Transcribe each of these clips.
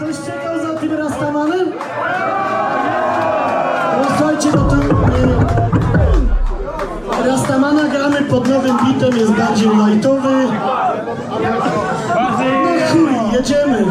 Ktoś czekał za tym Rastamanem? No słuchajcie, no to... E, rastamana gramy pod nowym bitem, jest bardziej lightowy. No chuj, no, jedziemy.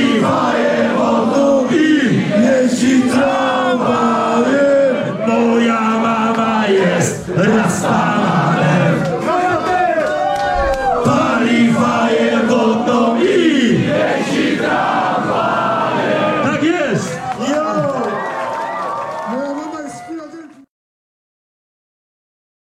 śpiewają o tobie, jeździ tramwajem. Moja mama jest.